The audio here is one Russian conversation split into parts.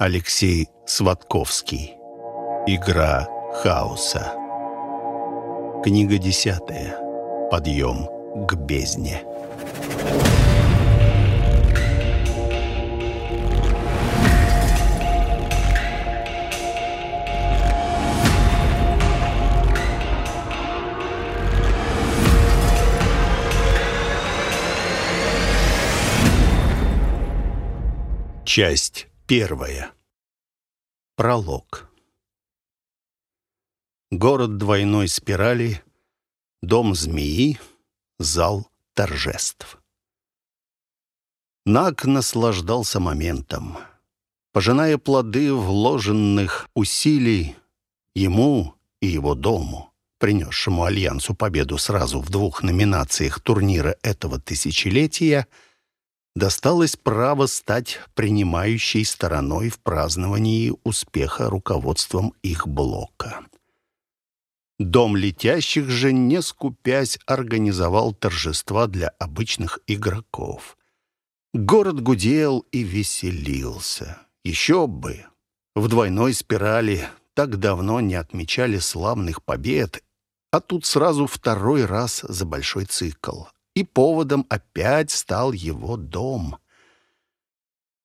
Алексей Сватковский. Игра хаоса. Книга десятая. Подъем к бездне. Часть первая. Пролог. Город двойной спирали, дом змеи, зал торжеств. Наг наслаждался моментом. Пожиная плоды вложенных усилий ему и его дому, принесшему Альянсу победу сразу в двух номинациях турнира этого тысячелетия — досталось право стать принимающей стороной в праздновании успеха руководством их блока. Дом летящих же, не скупясь, организовал торжества для обычных игроков. Город гудел и веселился. Еще бы! В двойной спирали так давно не отмечали славных побед, а тут сразу второй раз за большой цикл и поводом опять стал его дом.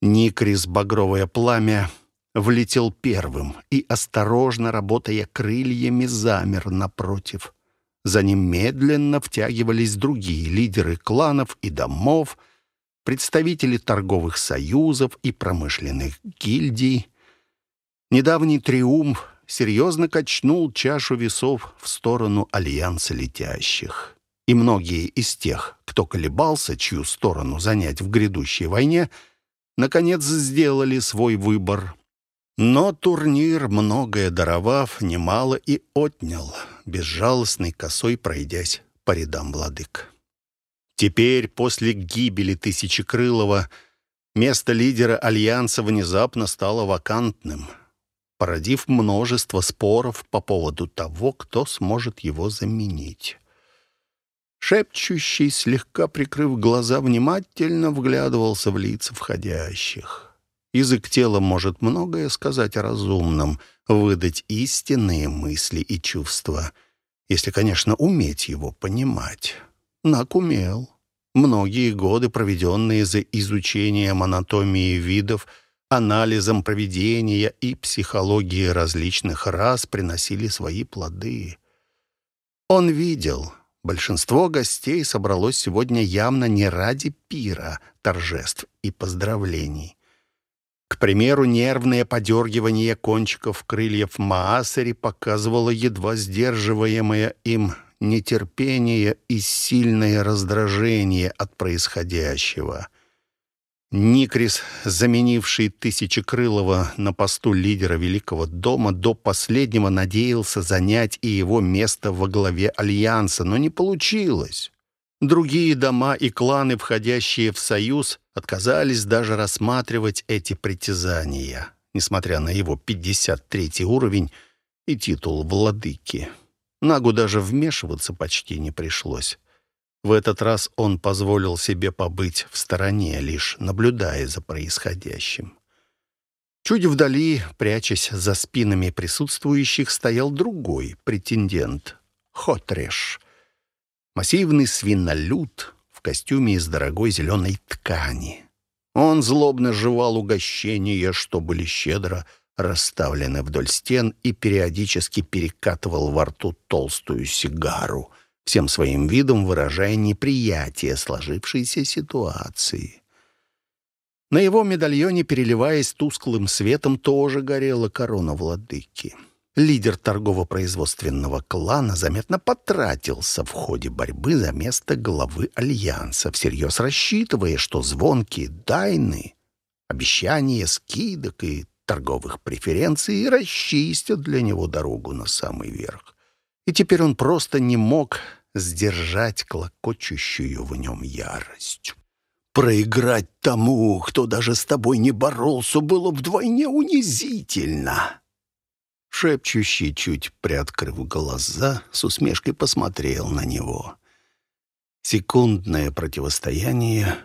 Никрис «Багровое пламя» влетел первым и, осторожно работая крыльями, замер напротив. За ним медленно втягивались другие лидеры кланов и домов, представители торговых союзов и промышленных гильдий. Недавний триумф серьезно качнул чашу весов в сторону Альянса летящих и многие из тех, кто колебался, чью сторону занять в грядущей войне, наконец сделали свой выбор. Но турнир, многое даровав, немало и отнял, безжалостной косой пройдясь по рядам владык. Теперь, после гибели Тысячекрылова, место лидера Альянса внезапно стало вакантным, породив множество споров по поводу того, кто сможет его заменить. Шепчущий, слегка прикрыв глаза, внимательно вглядывался в лица входящих. Язык тела может многое сказать о разумном, выдать истинные мысли и чувства, если, конечно, уметь его понимать. Нак умел. Многие годы, проведенные за изучением анатомии видов, анализом поведения и психологии различных рас, приносили свои плоды. Он видел — Большинство гостей собралось сегодня явно не ради пира, торжеств и поздравлений. К примеру, нервное подергивание кончиков крыльев Маасари показывало едва сдерживаемое им нетерпение и сильное раздражение от происходящего. Никрис, заменивший Тысячекрылова на посту лидера Великого дома, до последнего надеялся занять и его место во главе Альянса, но не получилось. Другие дома и кланы, входящие в союз, отказались даже рассматривать эти притязания, несмотря на его 53 уровень и титул владыки. Нагу даже вмешиваться почти не пришлось. В этот раз он позволил себе побыть в стороне, лишь наблюдая за происходящим. Чуть вдали, прячась за спинами присутствующих, стоял другой претендент — Хотреш. Массивный свинолюд в костюме из дорогой зеленой ткани. Он злобно жевал угощения, что были щедро расставлены вдоль стен, и периодически перекатывал во рту толстую сигару — всем своим видом выражая неприятие сложившейся ситуации. На его медальоне, переливаясь тусклым светом, тоже горела корона владыки. Лидер торгово-производственного клана заметно потратился в ходе борьбы за место главы Альянса, всерьез рассчитывая, что звонкие дайны, обещания скидок и торговых преференций расчистят для него дорогу на самый верх и теперь он просто не мог сдержать клокочущую в нем ярость. «Проиграть тому, кто даже с тобой не боролся, было вдвойне унизительно!» Шепчущий, чуть приоткрыв глаза, с усмешкой посмотрел на него. Секундное противостояние,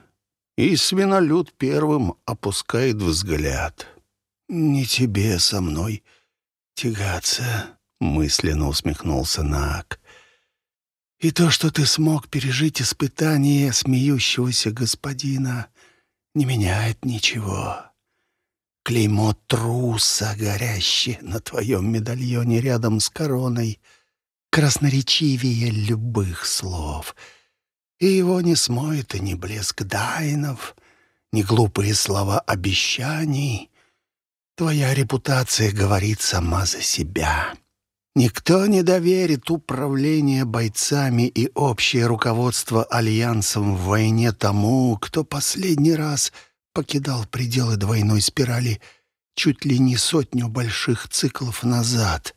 и свинолюд первым опускает взгляд. «Не тебе со мной тягаться», — мысленно усмехнулся Нак. «И то, что ты смог пережить испытание смеющегося господина, не меняет ничего. Клеймо труса, горящее на твоем медальоне рядом с короной, красноречивее любых слов. И его не смоет и ни блеск дайнов, ни глупые слова обещаний. Твоя репутация говорит сама за себя». Никто не доверит управление бойцами и общее руководство Альянсом в войне тому, кто последний раз покидал пределы двойной спирали чуть ли не сотню больших циклов назад,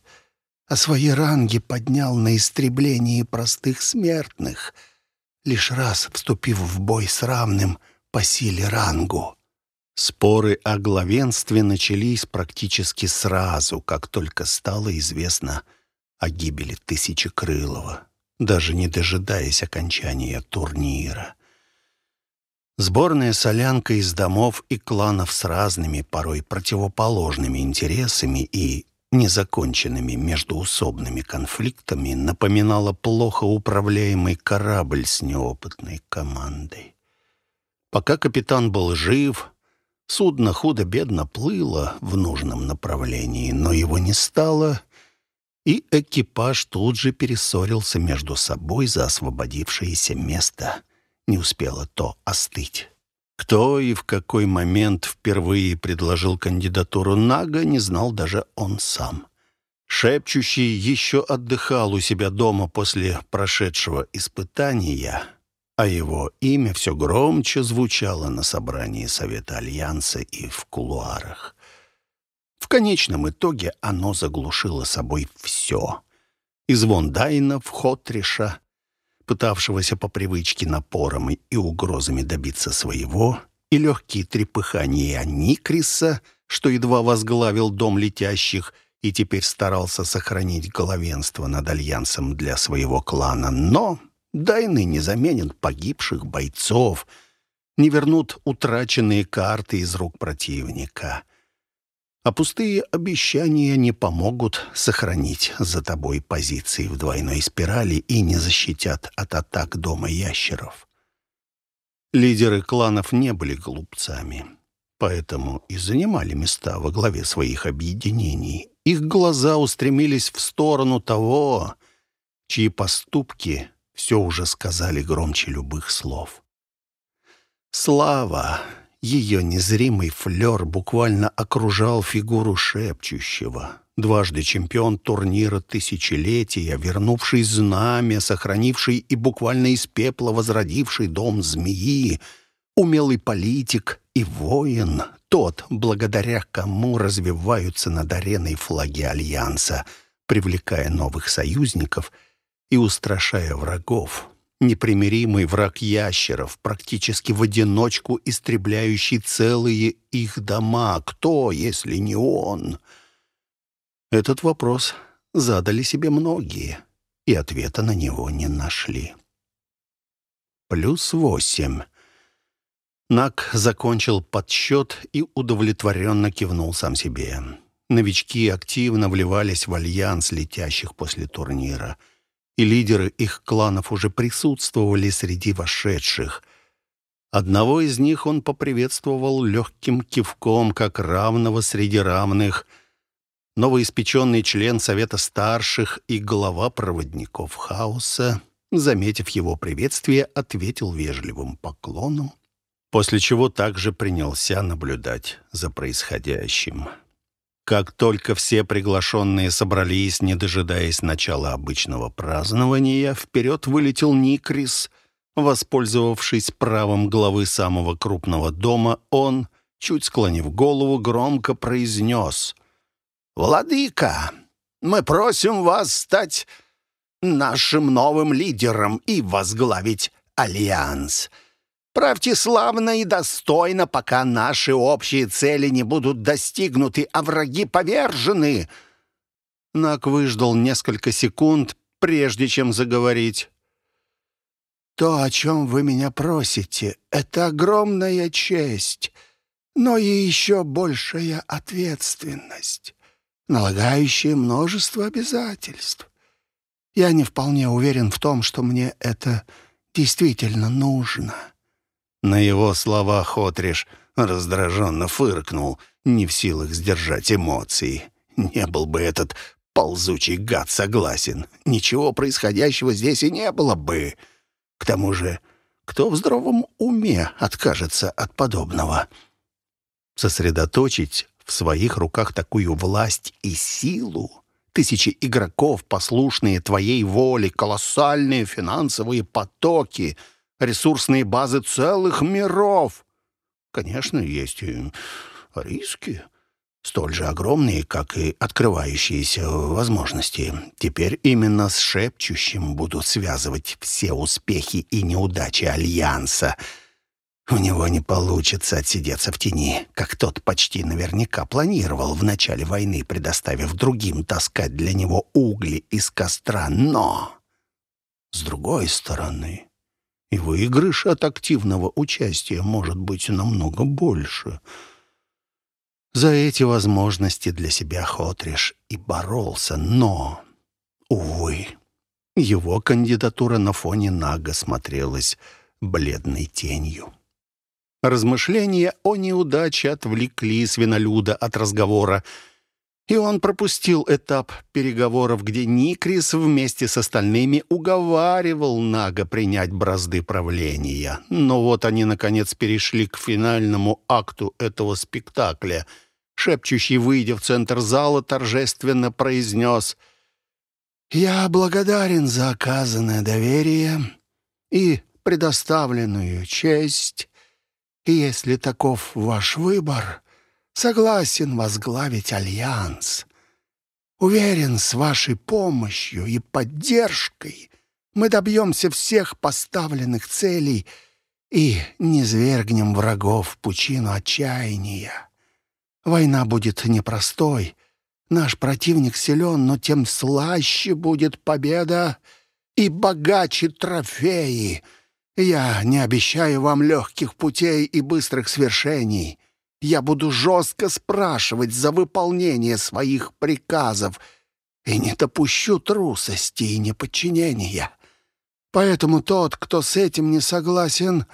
а свои ранги поднял на истреблении простых смертных, лишь раз вступив в бой с равным по силе рангу. Споры о главенстве начались практически сразу, как только стало известно о гибели Тысячекрылова, даже не дожидаясь окончания турнира. Сборная солянка из домов и кланов с разными, порой противоположными интересами и незаконченными междуусобными конфликтами напоминала плохо управляемый корабль с неопытной командой. Пока капитан был жив, Судно худо-бедно плыло в нужном направлении, но его не стало, и экипаж тут же перессорился между собой за освободившееся место. Не успело то остыть. Кто и в какой момент впервые предложил кандидатуру Нага, не знал даже он сам. Шепчущий еще отдыхал у себя дома после прошедшего испытания — а его имя все громче звучало на собрании Совета Альянса и в кулуарах. В конечном итоге оно заглушило собой все. И звон Дайна в Хотриша, пытавшегося по привычке напором и угрозами добиться своего, и легкие трепыхания Никриса, что едва возглавил дом летящих и теперь старался сохранить главенство над Альянсом для своего клана, но Дайны не заменят погибших бойцов, не вернут утраченные карты из рук противника. А пустые обещания не помогут сохранить за тобой позиции в двойной спирали и не защитят от атак дома ящеров. Лидеры кланов не были глупцами, поэтому и занимали места во главе своих объединений. Их глаза устремились в сторону того, чьи поступки все уже сказали громче любых слов. Слава, ее незримый флер буквально окружал фигуру шепчущего. Дважды чемпион турнира тысячелетия, вернувший знамя, сохранивший и буквально из пепла возродивший дом змеи, умелый политик и воин, тот, благодаря кому развиваются над ареной флаги Альянса, привлекая новых союзников — и устрашая врагов. Непримиримый враг ящеров, практически в одиночку истребляющий целые их дома. Кто, если не он? Этот вопрос задали себе многие, и ответа на него не нашли. Плюс восемь. Нак закончил подсчет и удовлетворенно кивнул сам себе. Новички активно вливались в альянс летящих после турнира — и лидеры их кланов уже присутствовали среди вошедших. Одного из них он поприветствовал легким кивком, как равного среди равных. Новоиспеченный член Совета Старших и глава проводников хаоса, заметив его приветствие, ответил вежливым поклоном, после чего также принялся наблюдать за происходящим. Как только все приглашенные собрались, не дожидаясь начала обычного празднования, вперед вылетел Никрис. Воспользовавшись правом главы самого крупного дома, он, чуть склонив голову, громко произнес «Владыка, мы просим вас стать нашим новым лидером и возглавить Альянс». Правьте славно и достойно, пока наши общие цели не будут достигнуты, а враги повержены». Нак выждал несколько секунд, прежде чем заговорить. «То, о чем вы меня просите, это огромная честь. но и еще большая ответственность, налагающая множество обязательств. Я не вполне уверен в том, что мне это действительно нужно». На его слова Хотриш раздраженно фыркнул, не в силах сдержать эмоции. Не был бы этот ползучий гад согласен. Ничего происходящего здесь и не было бы. К тому же, кто в здравом уме откажется от подобного? Сосредоточить в своих руках такую власть и силу? Тысячи игроков, послушные твоей воле, колоссальные финансовые потоки, ресурсные базы целых миров. Конечно, есть и риски столь же огромные, как и открывающиеся возможности. Теперь именно с шепчущим будут связывать все успехи и неудачи Альянса. У него не получится отсидеться в тени, как тот почти наверняка планировал в начале войны, предоставив другим таскать для него угли из костра. Но, с другой стороны, и выигрыш от активного участия может быть намного больше — за эти возможности для себя Хотриш и боролся, но, увы, его кандидатура на фоне Нага смотрелась бледной тенью. Размышления о неудаче отвлекли свинолюда от разговора, и он пропустил этап переговоров, где Никрис вместе с остальными уговаривал Нага принять бразды правления. Но вот они, наконец, перешли к финальному акту этого спектакля — шепчущий, выйдя в центр зала, торжественно произнес «Я благодарен за оказанное доверие и предоставленную честь, и если таков ваш выбор, согласен возглавить альянс. Уверен, с вашей помощью и поддержкой мы добьемся всех поставленных целей и не свергнем врагов в пучину отчаяния. Война будет непростой. Наш противник силен, но тем слаще будет победа и богаче трофеи. Я не обещаю вам легких путей и быстрых свершений. Я буду жестко спрашивать за выполнение своих приказов и не допущу трусости и неподчинения. Поэтому тот, кто с этим не согласен,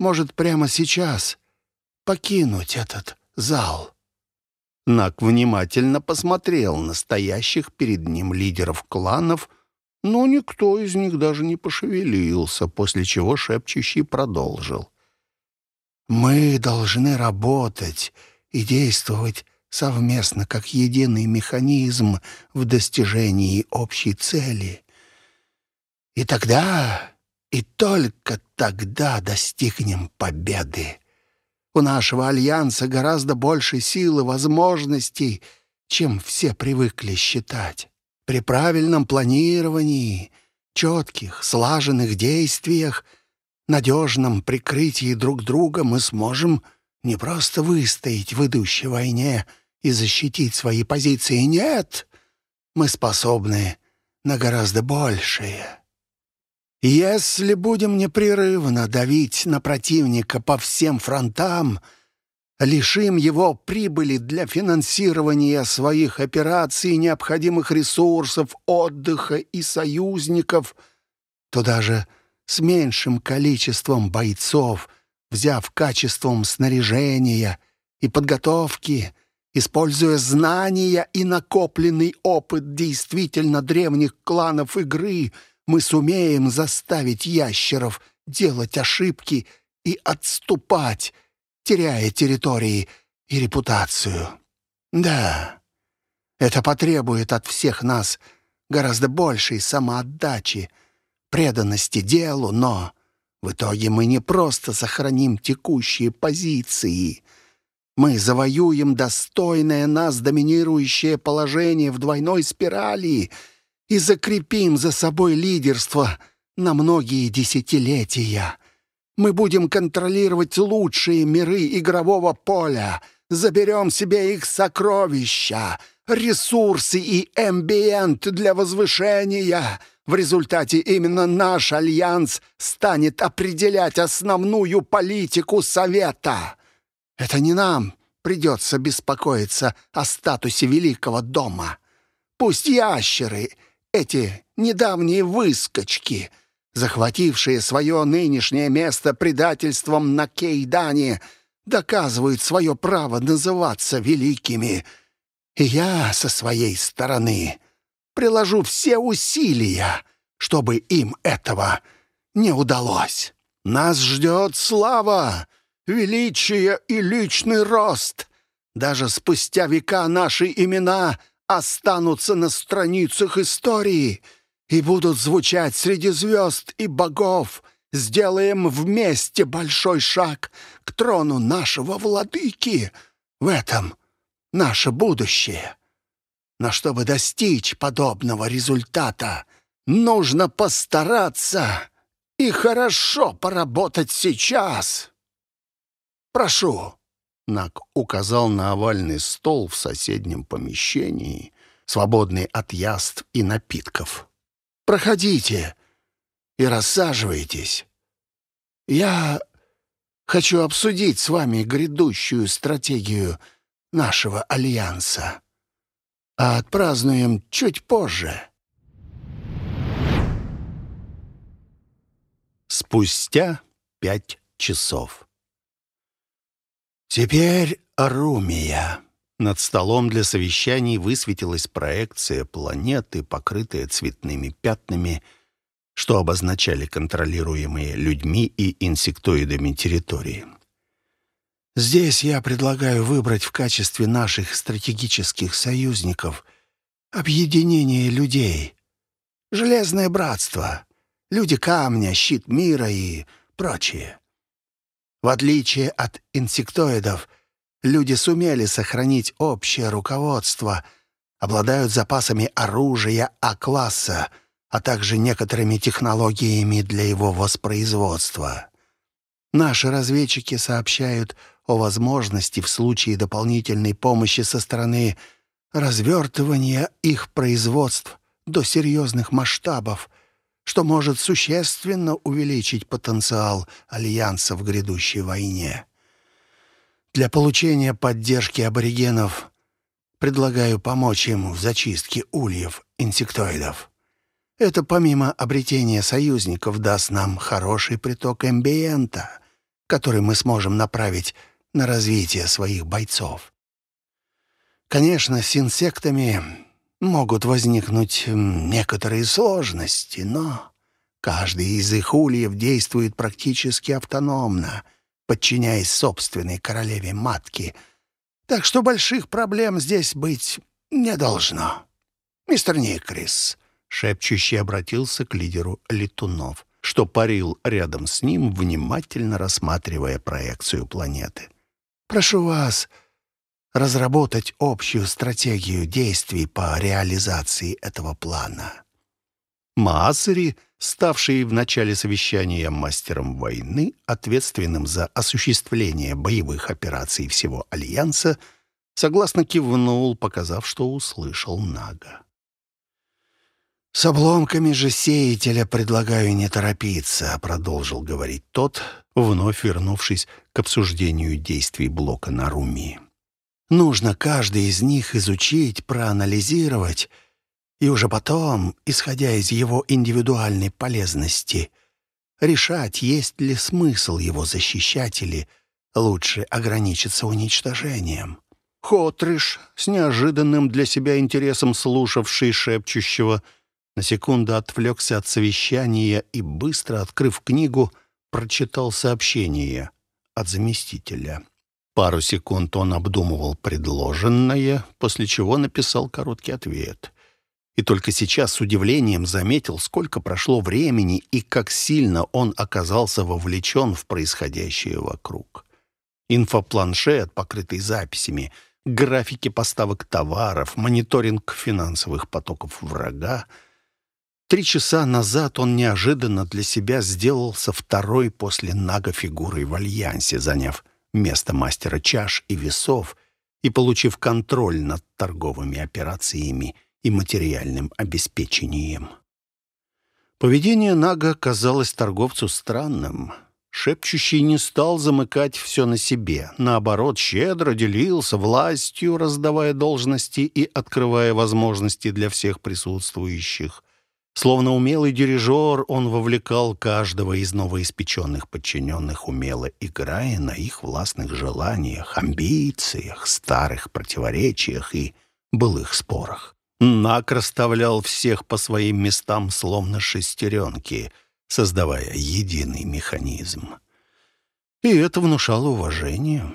может прямо сейчас покинуть этот зал». Нак внимательно посмотрел на стоящих перед ним лидеров кланов, но никто из них даже не пошевелился, после чего шепчущий продолжил. «Мы должны работать и действовать совместно, как единый механизм в достижении общей цели. И тогда, и только тогда достигнем победы. У нашего альянса гораздо больше сил и возможностей, чем все привыкли считать. При правильном планировании, четких, слаженных действиях, надежном прикрытии друг друга мы сможем не просто выстоять в идущей войне и защитить свои позиции. Нет, мы способны на гораздо большее. Если будем непрерывно давить на противника по всем фронтам, лишим его прибыли для финансирования своих операций, необходимых ресурсов, отдыха и союзников, то даже с меньшим количеством бойцов, взяв качеством снаряжения и подготовки, используя знания и накопленный опыт действительно древних кланов игры — мы сумеем заставить ящеров делать ошибки и отступать, теряя территории и репутацию. Да, это потребует от всех нас гораздо большей самоотдачи, преданности делу, но в итоге мы не просто сохраним текущие позиции. Мы завоюем достойное нас доминирующее положение в двойной спирали — и закрепим за собой лидерство на многие десятилетия. Мы будем контролировать лучшие миры игрового поля, заберем себе их сокровища, ресурсы и эмбиент для возвышения. В результате именно наш альянс станет определять основную политику Совета. Это не нам придется беспокоиться о статусе великого дома. Пусть ящеры, эти недавние выскочки, захватившие свое нынешнее место предательством на Кейдане, доказывают свое право называться великими. И я со своей стороны приложу все усилия, чтобы им этого не удалось. Нас ждет слава, величие и личный рост. Даже спустя века наши имена останутся на страницах истории и будут звучать среди звезд и богов. Сделаем вместе большой шаг к трону нашего владыки. В этом наше будущее. Но чтобы достичь подобного результата, нужно постараться и хорошо поработать сейчас. Прошу». Нак указал на овальный стол в соседнем помещении, свободный от яств и напитков. «Проходите и рассаживайтесь. Я хочу обсудить с вами грядущую стратегию нашего альянса, а отпразднуем чуть позже». Спустя пять часов. Теперь Арумия. Над столом для совещаний высветилась проекция планеты, покрытая цветными пятнами, что обозначали контролируемые людьми и инсектоидами территории. Здесь я предлагаю выбрать в качестве наших стратегических союзников объединение людей, железное братство, люди камня, щит мира и прочее. В отличие от инсектоидов, люди сумели сохранить общее руководство, обладают запасами оружия А-класса, а также некоторыми технологиями для его воспроизводства. Наши разведчики сообщают о возможности в случае дополнительной помощи со стороны развертывания их производств до серьезных масштабов, что может существенно увеличить потенциал Альянса в грядущей войне. Для получения поддержки аборигенов предлагаю помочь им в зачистке ульев инсектоидов. Это помимо обретения союзников даст нам хороший приток эмбиента, который мы сможем направить на развитие своих бойцов. Конечно, с инсектами могут возникнуть некоторые сложности, но каждый из их ульев действует практически автономно, подчиняясь собственной королеве матки, так что больших проблем здесь быть не должно. Мистер Никрис, шепчущий обратился к лидеру летунов, что парил рядом с ним, внимательно рассматривая проекцию планеты. «Прошу вас разработать общую стратегию действий по реализации этого плана. Маасери, ставший в начале совещания мастером войны, ответственным за осуществление боевых операций всего Альянса, согласно кивнул, показав, что услышал Нага. «С обломками же сеятеля предлагаю не торопиться», — продолжил говорить тот, вновь вернувшись к обсуждению действий блока на Руми. Нужно каждый из них изучить, проанализировать, и уже потом, исходя из его индивидуальной полезности, решать, есть ли смысл его защищать или лучше ограничиться уничтожением. Хотрыш, с неожиданным для себя интересом слушавший шепчущего, на секунду отвлекся от совещания и, быстро открыв книгу, прочитал сообщение от заместителя. Пару секунд он обдумывал предложенное, после чего написал короткий ответ. И только сейчас с удивлением заметил, сколько прошло времени и как сильно он оказался вовлечен в происходящее вокруг. Инфопланшет, покрытый записями, графики поставок товаров, мониторинг финансовых потоков врага. Три часа назад он неожиданно для себя сделался второй после Нага фигурой в Альянсе, заняв место мастера чаш и весов и получив контроль над торговыми операциями и материальным обеспечением. Поведение Нага казалось торговцу странным. Шепчущий не стал замыкать все на себе. Наоборот, щедро делился властью, раздавая должности и открывая возможности для всех присутствующих. Словно умелый дирижер, он вовлекал каждого из новоиспеченных подчиненных, умело играя на их властных желаниях, амбициях, старых противоречиях и былых спорах. Нак расставлял всех по своим местам, словно шестеренки — создавая единый механизм. И это внушало уважение.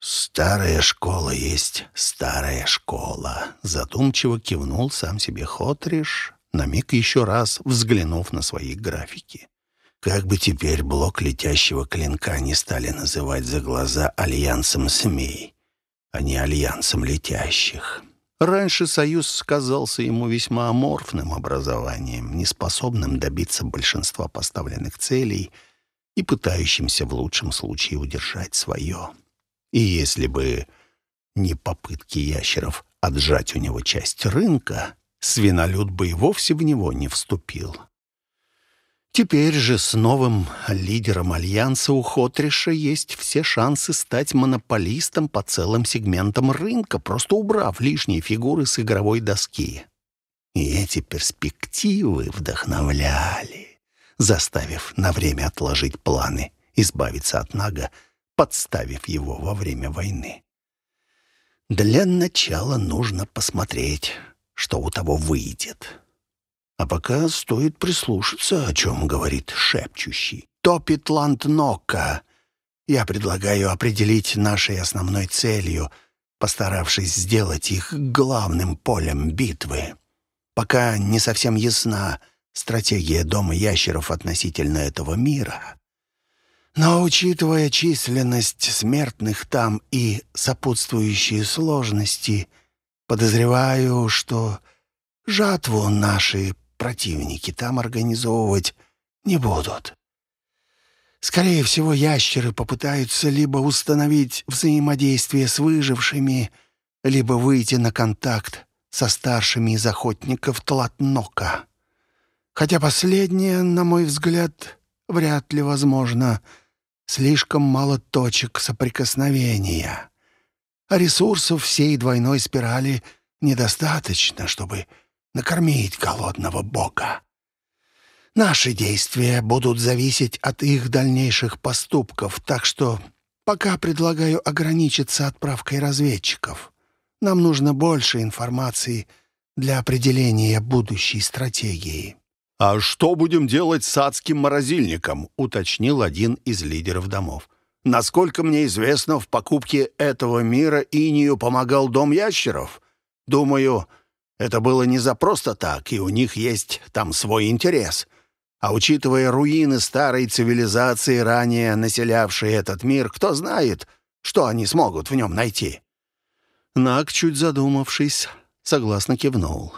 «Старая школа есть старая школа», — задумчиво кивнул сам себе Хотриш, на миг еще раз взглянув на свои графики. Как бы теперь блок летящего клинка не стали называть за глаза альянсом СМИ, а не альянсом летящих. Раньше Союз казался ему весьма аморфным образованием, неспособным добиться большинства поставленных целей и пытающимся в лучшем случае удержать свое. И если бы не попытки ящеров отжать у него часть рынка, свинолюд бы и вовсе в него не вступил. Теперь же с новым лидером Альянса у Хотриша есть все шансы стать монополистом по целым сегментам рынка, просто убрав лишние фигуры с игровой доски. И эти перспективы вдохновляли, заставив на время отложить планы, избавиться от Нага, подставив его во время войны. Для начала нужно посмотреть, что у того выйдет. А пока стоит прислушаться, о чем говорит шепчущий. Топит Ланднока. Я предлагаю определить нашей основной целью, постаравшись сделать их главным полем битвы. Пока не совсем ясна стратегия Дома ящеров относительно этого мира. Но, учитывая численность смертных там и сопутствующие сложности, подозреваю, что жатву наши противники там организовывать не будут. Скорее всего, ящеры попытаются либо установить взаимодействие с выжившими, либо выйти на контакт со старшими из охотников Тлатнока. Хотя последнее, на мой взгляд, вряд ли возможно. Слишком мало точек соприкосновения. Ресурсов всей двойной спирали недостаточно, чтобы накормить голодного бога. Наши действия будут зависеть от их дальнейших поступков, так что пока предлагаю ограничиться отправкой разведчиков. Нам нужно больше информации для определения будущей стратегии». «А что будем делать с адским морозильником?» — уточнил один из лидеров домов. «Насколько мне известно, в покупке этого мира Инию помогал Дом Ящеров. Думаю, это было не за просто так, и у них есть там свой интерес. А учитывая руины старой цивилизации, ранее населявшей этот мир, кто знает, что они смогут в нем найти?» Нак, чуть задумавшись, согласно кивнул.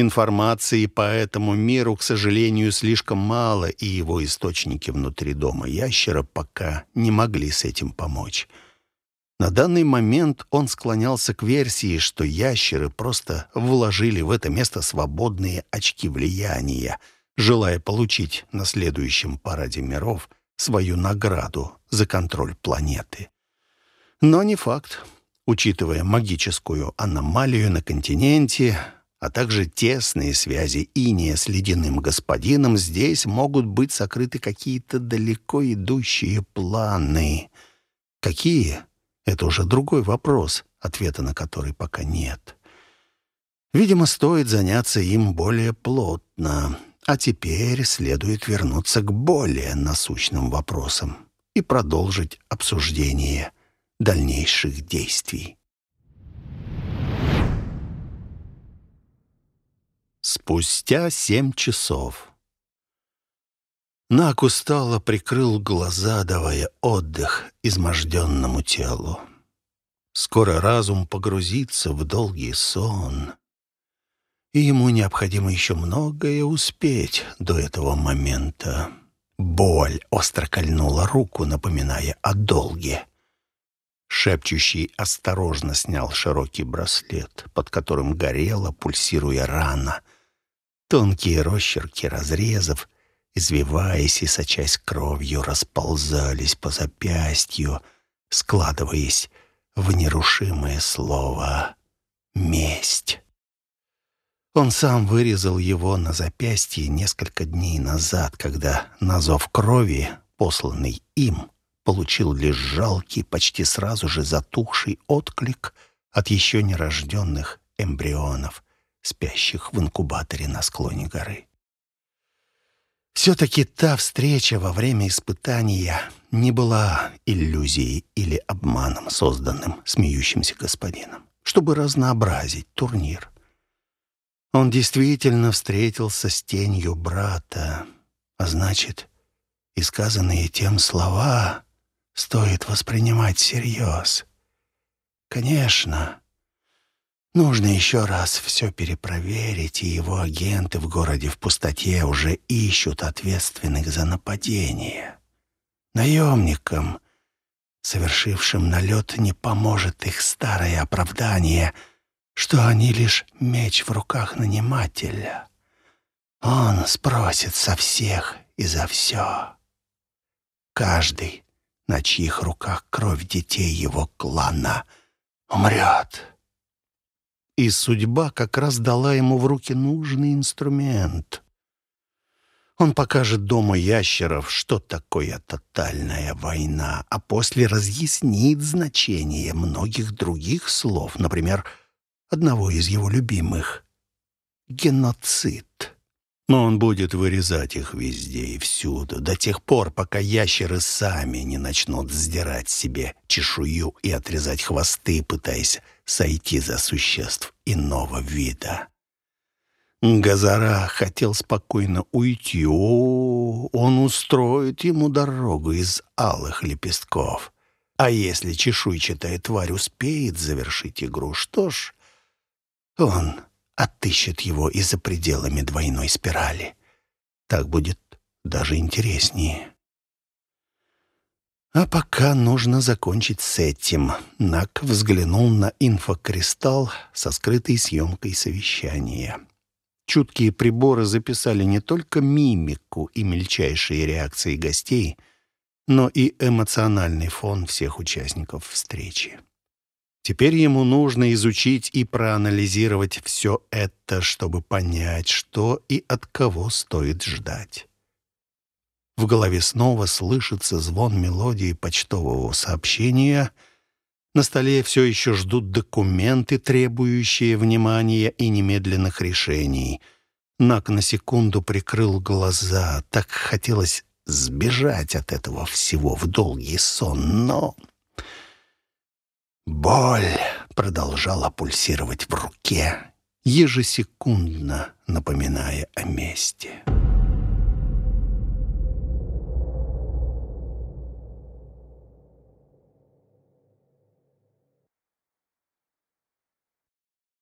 Информации по этому миру, к сожалению, слишком мало, и его источники внутри дома ящера пока не могли с этим помочь. На данный момент он склонялся к версии, что ящеры просто вложили в это место свободные очки влияния, желая получить на следующем параде миров свою награду за контроль планеты. Но не факт. Учитывая магическую аномалию на континенте, а также тесные связи Иния с ледяным господином, здесь могут быть сокрыты какие-то далеко идущие планы. Какие? Это уже другой вопрос, ответа на который пока нет. Видимо, стоит заняться им более плотно. А теперь следует вернуться к более насущным вопросам и продолжить обсуждение дальнейших действий. Спустя семь часов Нак устало прикрыл глаза, давая отдых изможденному телу. Скоро разум погрузится в долгий сон, и ему необходимо еще многое успеть до этого момента. Боль остро кольнула руку, напоминая о долге. Шепчущий осторожно снял широкий браслет, под которым горела, пульсируя рана. Тонкие росчерки разрезов — извиваясь и сочась кровью, расползались по запястью, складываясь в нерушимое слово «месть». Он сам вырезал его на запястье несколько дней назад, когда на зов крови, посланный им, получил лишь жалкий, почти сразу же затухший отклик от еще нерожденных эмбрионов, спящих в инкубаторе на склоне горы. Все-таки та встреча во время испытания не была иллюзией или обманом, созданным смеющимся господином, чтобы разнообразить турнир. Он действительно встретился с тенью брата, а значит, и сказанные тем слова стоит воспринимать всерьез. Конечно, Нужно еще раз все перепроверить, и его агенты в городе в пустоте уже ищут ответственных за нападение. Наемникам, совершившим налет, не поможет их старое оправдание, что они лишь меч в руках нанимателя. Он спросит со всех и за все. Каждый, на чьих руках кровь детей его клана, умрет. И судьба как раз дала ему в руки нужный инструмент. Он покажет дома ящеров, что такое тотальная война, а после разъяснит значение многих других слов, например, одного из его любимых — геноцид. Но он будет вырезать их везде и всюду, до тех пор, пока ящеры сами не начнут сдирать себе чешую и отрезать хвосты, пытаясь сойти за существ иного вида. Газара хотел спокойно уйти. О, он устроит ему дорогу из алых лепестков. А если чешуйчатая тварь успеет завершить игру, что ж, он отыщет его и за пределами двойной спирали. Так будет даже интереснее. А пока нужно закончить с этим. Нак взглянул на инфокристалл со скрытой съемкой совещания. Чуткие приборы записали не только мимику и мельчайшие реакции гостей, но и эмоциональный фон всех участников встречи. Теперь ему нужно изучить и проанализировать все это, чтобы понять, что и от кого стоит ждать. В голове снова слышится звон мелодии почтового сообщения. На столе все еще ждут документы, требующие внимания и немедленных решений. Нак на секунду прикрыл глаза. Так хотелось сбежать от этого всего в долгий сон, но Боль продолжала пульсировать в руке, ежесекундно напоминая о месте.